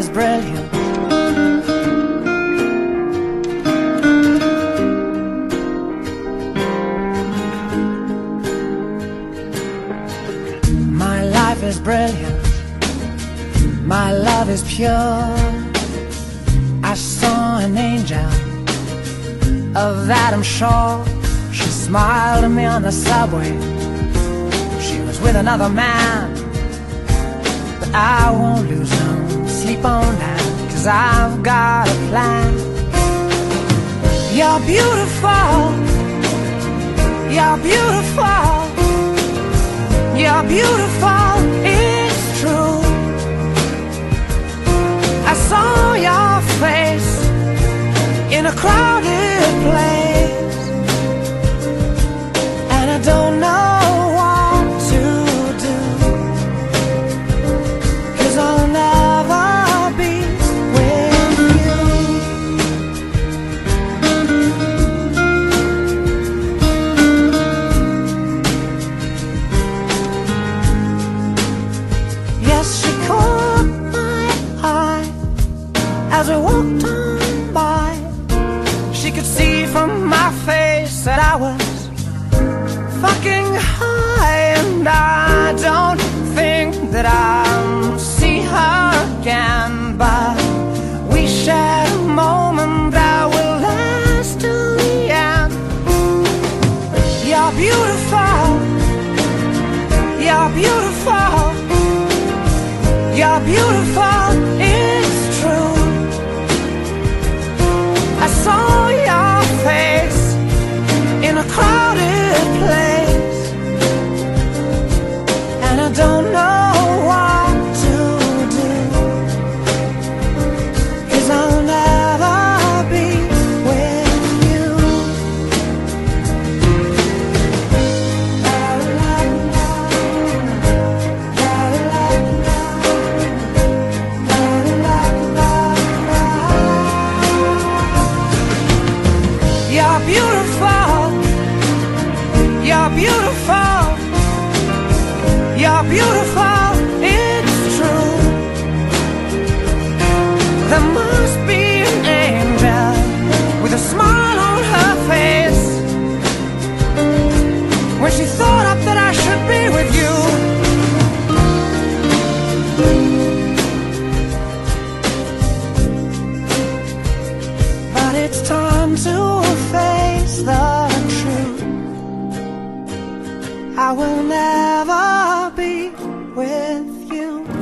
is brilliant. My life is brilliant. My love is pure. I saw an angel Of that I'm sure. She smiled at me on the subway. She was with another man but I won't lose on that, cause I've got a plan. You're beautiful. You're beautiful. You're beautiful. That I was fucking high, and I don't think that I'll see her again. But we shared a moment that will last till the end. You're beautiful. You're beautiful. You're beautiful, You're beautiful. You're beautiful. You're beautiful. It's true. There must be an angel with a smile on her face. When she thought up that I should be with you. But it's time to. I will never be with you.